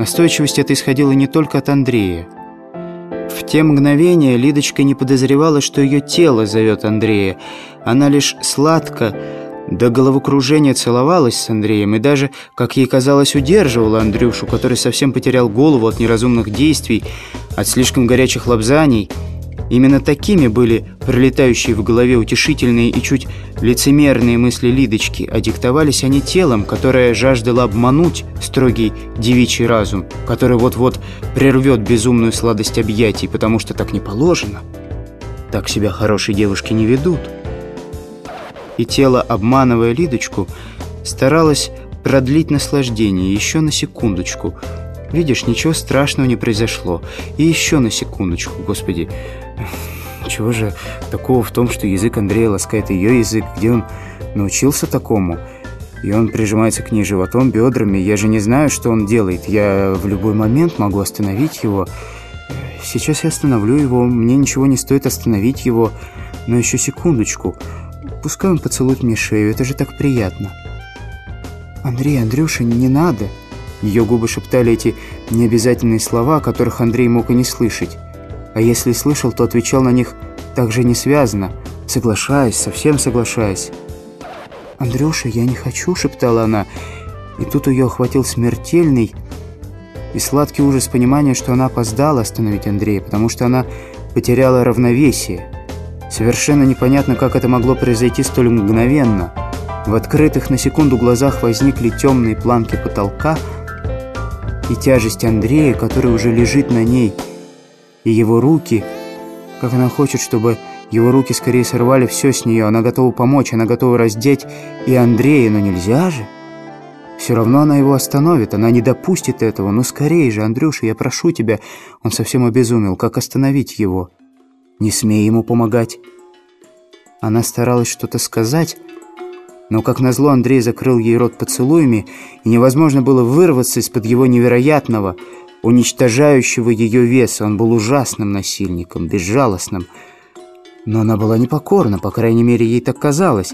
Настойчивость эта исходила не только от Андрея. В те мгновения Лидочка не подозревала, что ее тело зовет Андрея. Она лишь сладко, до головокружения целовалась с Андреем и даже, как ей казалось, удерживала Андрюшу, который совсем потерял голову от неразумных действий, от слишком горячих лапзаний – Именно такими были пролетающие в голове утешительные и чуть лицемерные мысли Лидочки, а диктовались они телом, которое жаждало обмануть строгий девичий разум, который вот-вот прервет безумную сладость объятий, потому что так не положено. Так себя хорошие девушки не ведут. И тело, обманывая Лидочку, старалось продлить наслаждение еще на секундочку. Видишь, ничего страшного не произошло. И еще на секундочку, господи. Чего же такого в том, что язык Андрея ласкает ее язык? Где он научился такому? И он прижимается к ней животом, бедрами. Я же не знаю, что он делает. Я в любой момент могу остановить его. Сейчас я остановлю его. Мне ничего не стоит остановить его. Но еще секундочку. Пускай он поцелует мне шею. Это же так приятно. Андрей, Андрюша, не надо. Ее губы шептали эти необязательные слова, которых Андрей мог и не слышать. А если слышал, то отвечал на них так же несвязно, соглашаясь, совсем соглашаясь. «Андрюша, я не хочу», — шептала она. И тут ее охватил смертельный и сладкий ужас понимания, что она опоздала остановить Андрея, потому что она потеряла равновесие. Совершенно непонятно, как это могло произойти столь мгновенно. В открытых на секунду глазах возникли темные планки потолка и тяжесть Андрея, который уже лежит на ней — и его руки, как она хочет, чтобы его руки скорее сорвали все с нее. Она готова помочь, она готова раздеть и Андрея, но нельзя же. Все равно она его остановит, она не допустит этого. Ну скорее же, Андрюша, я прошу тебя. Он совсем обезумел. Как остановить его? Не смей ему помогать. Она старалась что-то сказать, но, как назло, Андрей закрыл ей рот поцелуями, и невозможно было вырваться из-под его невероятного, уничтожающего ее веса. Он был ужасным насильником, безжалостным. Но она была непокорна, по крайней мере, ей так казалось.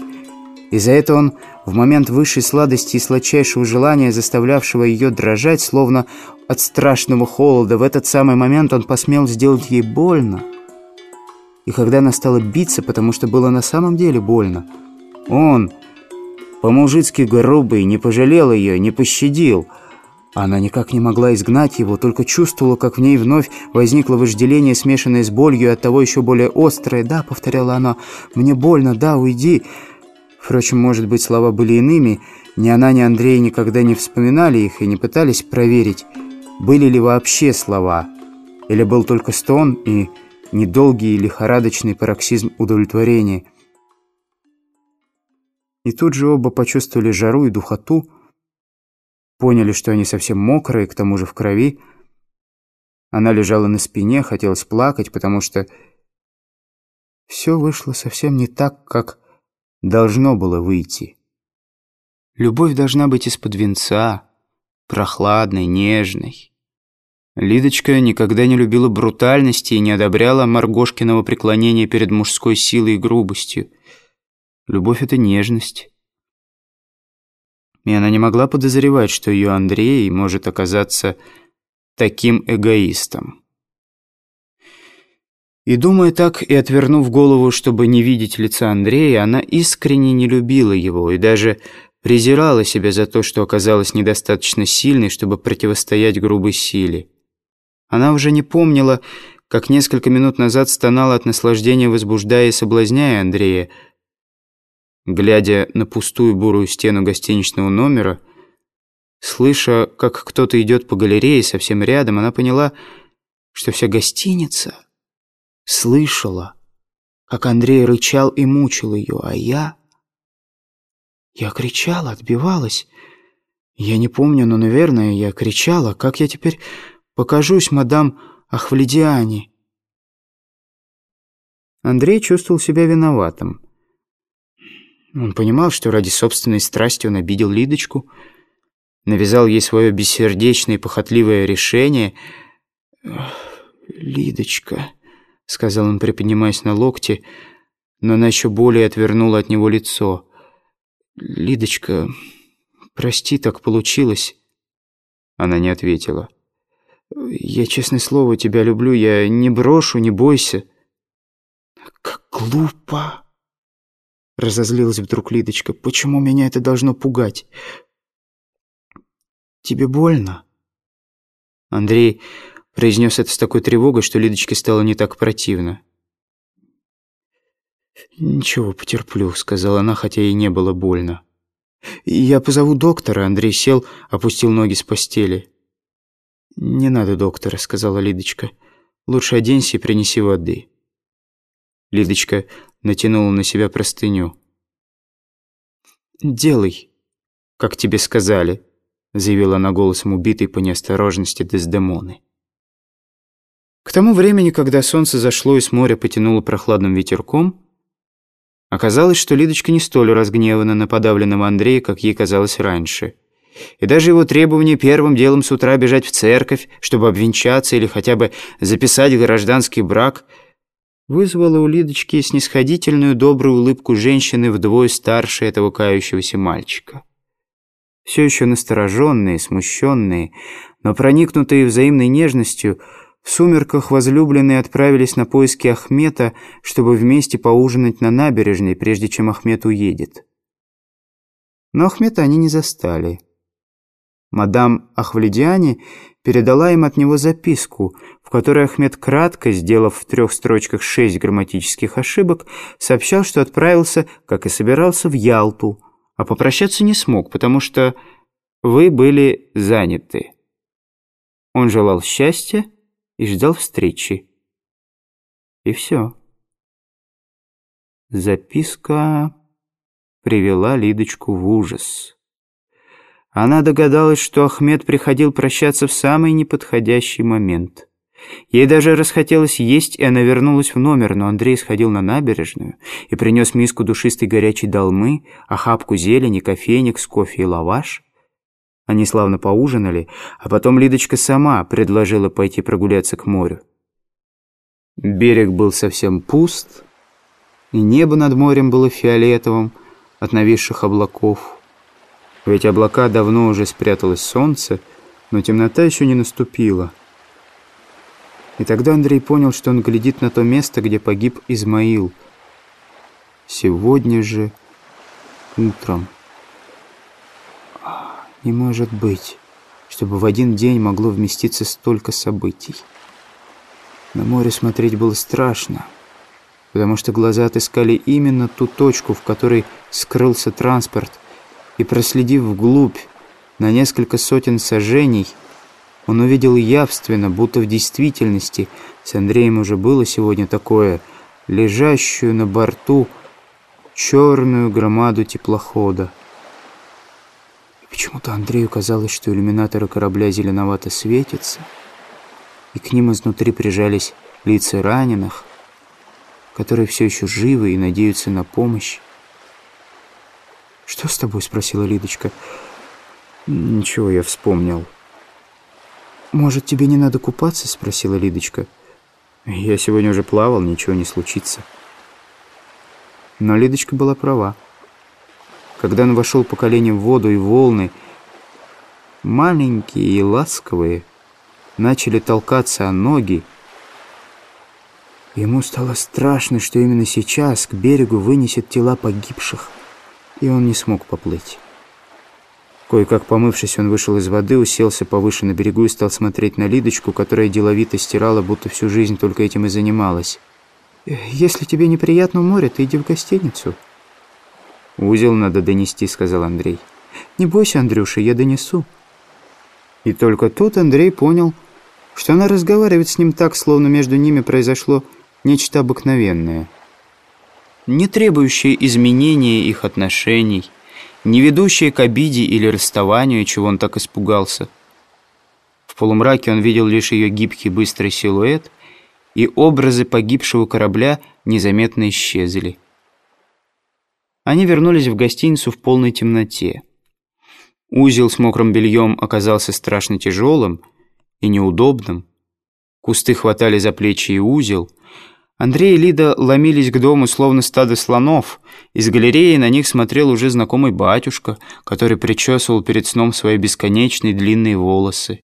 И за это он в момент высшей сладости и сладчайшего желания, заставлявшего ее дрожать, словно от страшного холода, в этот самый момент он посмел сделать ей больно. И когда она стала биться, потому что было на самом деле больно, он, по-мужицки грубый, не пожалел ее, не пощадил – она никак не могла изгнать его, только чувствовала, как в ней вновь возникло вожделение, смешанное с болью, от того еще более острое. «Да», — повторяла она, — «мне больно, да, уйди». Впрочем, может быть, слова были иными. Ни она, ни Андрей никогда не вспоминали их и не пытались проверить, были ли вообще слова. Или был только стон и недолгий лихорадочный пароксизм удовлетворения. И тут же оба почувствовали жару и духоту, Поняли, что они совсем мокрые, к тому же в крови. Она лежала на спине, хотелось плакать, потому что все вышло совсем не так, как должно было выйти. Любовь должна быть из-под венца, прохладной, нежной. Лидочка никогда не любила брутальности и не одобряла Маргошкиного преклонения перед мужской силой и грубостью. Любовь — это нежность и она не могла подозревать, что ее Андрей может оказаться таким эгоистом. И думая так и отвернув голову, чтобы не видеть лица Андрея, она искренне не любила его и даже презирала себя за то, что оказалась недостаточно сильной, чтобы противостоять грубой силе. Она уже не помнила, как несколько минут назад стонала от наслаждения, возбуждая и соблазняя Андрея, Глядя на пустую бурую стену гостиничного номера, слыша, как кто-то идет по галерее совсем рядом, она поняла, что вся гостиница слышала, как Андрей рычал и мучил ее, а я... Я кричала, отбивалась. Я не помню, но, наверное, я кричала. Как я теперь покажусь мадам Ахвледиане? Андрей чувствовал себя виноватым. Он понимал, что ради собственной страсти он обидел Лидочку, навязал ей свое бессердечное и похотливое решение. «Лидочка», — сказал он, приподнимаясь на локте, но она еще более отвернула от него лицо. «Лидочка, прости, так получилось». Она не ответила. Я, честное слово, тебя люблю, я не брошу, не бойся». «Как глупо!» Разозлилась вдруг Лидочка. «Почему меня это должно пугать?» «Тебе больно?» Андрей произнес это с такой тревогой, что Лидочке стало не так противно. «Ничего, потерплю», — сказала она, хотя ей не было больно. «Я позову доктора», — Андрей сел, опустил ноги с постели. «Не надо доктора», — сказала Лидочка. «Лучше оденься и принеси воды». Лидочка натянула на себя простыню. «Делай, как тебе сказали», — заявила она голосом убитой по неосторожности Дездемоны. К тому времени, когда солнце зашло и с моря потянуло прохладным ветерком, Оказалось, что Лидочка не столь разгневана на подавленного Андрея, как ей казалось раньше. И даже его требование первым делом с утра бежать в церковь, чтобы обвенчаться или хотя бы записать гражданский брак, вызвало у Лидочки снисходительную добрую улыбку женщины вдвое старше этого кающегося мальчика. Все еще настороженные, смущенные, но проникнутые взаимной нежностью – в сумерках возлюбленные отправились на поиски Ахмета, чтобы вместе поужинать на набережной, прежде чем Ахмет уедет. Но Ахмета они не застали. Мадам Ахвледиани передала им от него записку, в которой Ахмед кратко, сделав в трех строчках шесть грамматических ошибок, сообщал, что отправился, как и собирался, в Ялту, а попрощаться не смог, потому что вы были заняты. Он желал счастья, и ждал встречи. И все. Записка привела Лидочку в ужас. Она догадалась, что Ахмед приходил прощаться в самый неподходящий момент. Ей даже расхотелось есть, и она вернулась в номер, но Андрей сходил на набережную и принес миску душистой горячей долмы, охапку зелени, кофейник с кофе и лаваш. Они славно поужинали, а потом Лидочка сама предложила пойти прогуляться к морю. Берег был совсем пуст, и небо над морем было фиолетовым от нависших облаков. Ведь облака давно уже спряталось солнце, но темнота еще не наступила. И тогда Андрей понял, что он глядит на то место, где погиб Измаил. Сегодня же утром. Не может быть, чтобы в один день могло вместиться столько событий. На море смотреть было страшно, потому что глаза отыскали именно ту точку, в которой скрылся транспорт, и, проследив вглубь на несколько сотен сажений, он увидел явственно, будто в действительности, с Андреем уже было сегодня такое, лежащую на борту черную громаду теплохода. Почему-то Андрею казалось, что иллюминаторы корабля зеленовато светятся, и к ним изнутри прижались лица раненых, которые все еще живы и надеются на помощь. «Что с тобой?» — спросила Лидочка. «Ничего, я вспомнил». «Может, тебе не надо купаться?» — спросила Лидочка. «Я сегодня уже плавал, ничего не случится». Но Лидочка была права. Когда он вошел по колени в воду, и волны, маленькие и ласковые, начали толкаться о ноги, Ему стало страшно, что именно сейчас к берегу вынесет тела погибших, и он не смог поплыть. Кое-как помывшись, он вышел из воды, уселся повыше на берегу и стал смотреть на Лидочку, которая деловито стирала, будто всю жизнь только этим и занималась. «Если тебе неприятно в море, ты иди в гостиницу». «Узел надо донести», — сказал Андрей. «Не бойся, Андрюша, я донесу». И только тут Андрей понял, что она разговаривает с ним так, словно между ними произошло нечто обыкновенное. Не требующее изменения их отношений, не ведущее к обиде или расставанию, чего он так испугался. В полумраке он видел лишь ее гибкий быстрый силуэт, и образы погибшего корабля незаметно исчезли. Они вернулись в гостиницу в полной темноте. Узел с мокрым бельем оказался страшно тяжелым и неудобным. Кусты хватали за плечи и узел. Андрей и Лида ломились к дому, словно стадо слонов. Из галереи на них смотрел уже знакомый батюшка, который причесывал перед сном свои бесконечные длинные волосы.